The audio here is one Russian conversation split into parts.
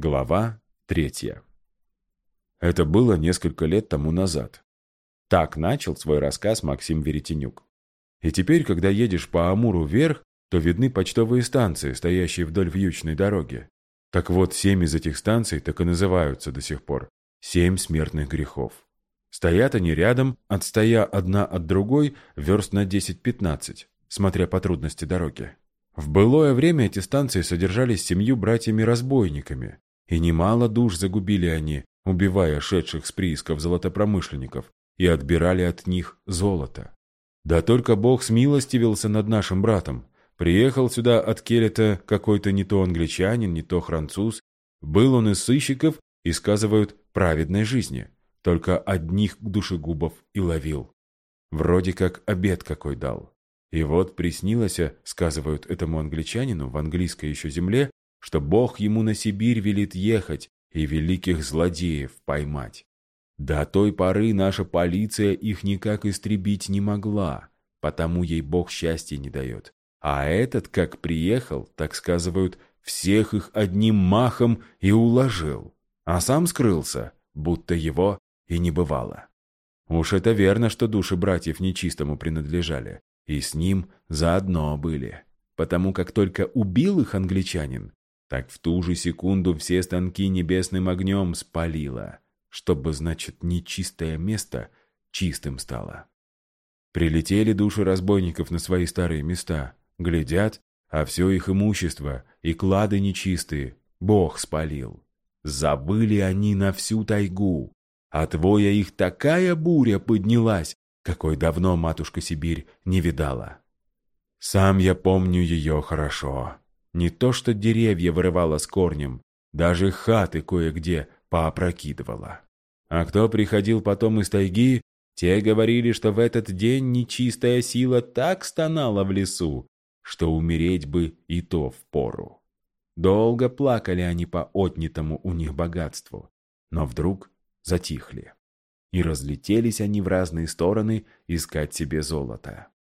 Глава третья. Это было несколько лет тому назад. Так начал свой рассказ Максим Веретенюк. И теперь, когда едешь по Амуру вверх, то видны почтовые станции, стоящие вдоль вьючной дороги. Так вот, семь из этих станций так и называются до сих пор. Семь смертных грехов. Стоят они рядом, отстоя одна от другой, верст на 10-15, смотря по трудности дороги. В былое время эти станции содержались семью братьями-разбойниками, и немало душ загубили они, убивая шедших с приисков золотопромышленников, и отбирали от них золото. Да только Бог смилостивился над нашим братом. Приехал сюда от Келета какой-то не то англичанин, не то француз. Был он из сыщиков и, сказывают, праведной жизни. Только одних душегубов и ловил. Вроде как обед какой дал. И вот приснилось, сказывают этому англичанину в английской еще земле, что Бог ему на Сибирь велит ехать и великих злодеев поймать. До той поры наша полиция их никак истребить не могла, потому ей Бог счастья не дает. А этот, как приехал, так сказывают, всех их одним махом и уложил, а сам скрылся, будто его и не бывало. Уж это верно, что души братьев нечистому принадлежали, и с ним заодно были, потому как только убил их англичанин, так в ту же секунду все станки небесным огнем спалило, чтобы, значит, нечистое место чистым стало. Прилетели души разбойников на свои старые места, глядят, а все их имущество и клады нечистые Бог спалил. Забыли они на всю тайгу, а твоя их такая буря поднялась, какой давно матушка Сибирь не видала. Сам я помню ее хорошо. Не то что деревья вырывала с корнем, даже хаты кое-где поопрокидывала. А кто приходил потом из тайги, те говорили, что в этот день нечистая сила так стонала в лесу, что умереть бы и то впору. Долго плакали они по отнятому у них богатству, но вдруг затихли. И разлетелись они в разные стороны искать себе золото.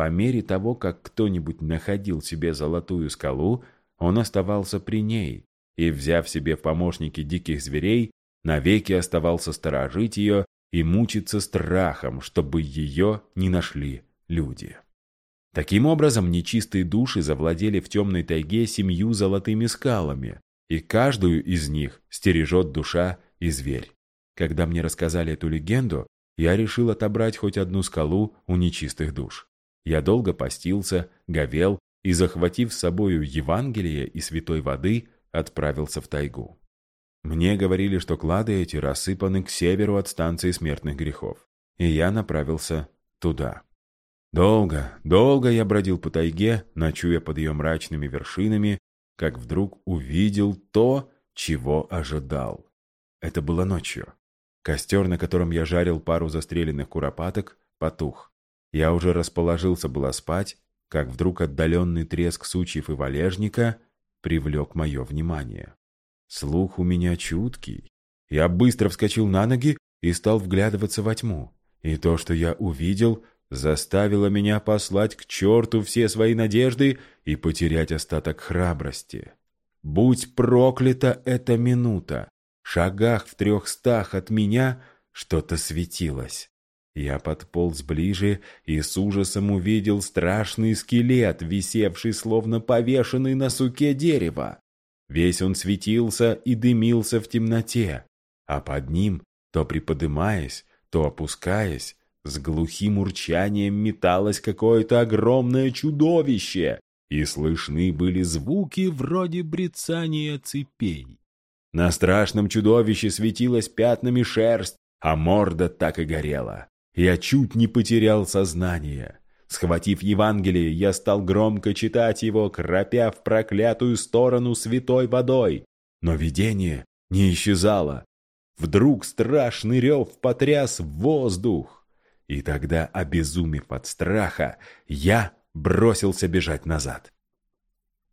По мере того, как кто-нибудь находил себе золотую скалу, он оставался при ней и, взяв себе в помощники диких зверей, навеки оставался сторожить ее и мучиться страхом, чтобы ее не нашли люди. Таким образом, нечистые души завладели в темной тайге семью золотыми скалами, и каждую из них стережет душа и зверь. Когда мне рассказали эту легенду, я решил отобрать хоть одну скалу у нечистых душ. Я долго постился, говел и, захватив с собою Евангелие и святой воды, отправился в тайгу. Мне говорили, что клады эти рассыпаны к северу от станции смертных грехов, и я направился туда. Долго, долго я бродил по тайге, ночуя под ее мрачными вершинами, как вдруг увидел то, чего ожидал. Это было ночью. Костер, на котором я жарил пару застреленных куропаток, потух. Я уже расположился было спать, как вдруг отдаленный треск сучьев и валежника привлек мое внимание. Слух у меня чуткий. Я быстро вскочил на ноги и стал вглядываться во тьму. И то, что я увидел, заставило меня послать к черту все свои надежды и потерять остаток храбрости. Будь проклята эта минута! шагах в трехстах от меня что-то светилось. Я подполз ближе и с ужасом увидел страшный скелет, висевший словно повешенный на суке дерева. Весь он светился и дымился в темноте, а под ним, то приподымаясь, то опускаясь, с глухим урчанием металось какое-то огромное чудовище, и слышны были звуки вроде брецания цепей. На страшном чудовище светилась пятнами шерсть, а морда так и горела. Я чуть не потерял сознание. Схватив Евангелие, я стал громко читать его, кропя в проклятую сторону святой водой. Но видение не исчезало. Вдруг страшный рев потряс воздух. И тогда, обезумев от страха, я бросился бежать назад.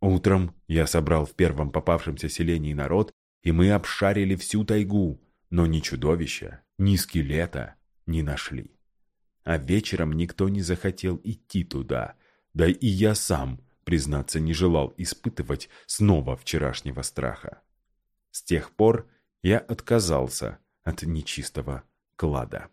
Утром я собрал в первом попавшемся селении народ и мы обшарили всю тайгу, но ни чудовища, ни скелета не нашли. А вечером никто не захотел идти туда, да и я сам, признаться, не желал испытывать снова вчерашнего страха. С тех пор я отказался от нечистого клада.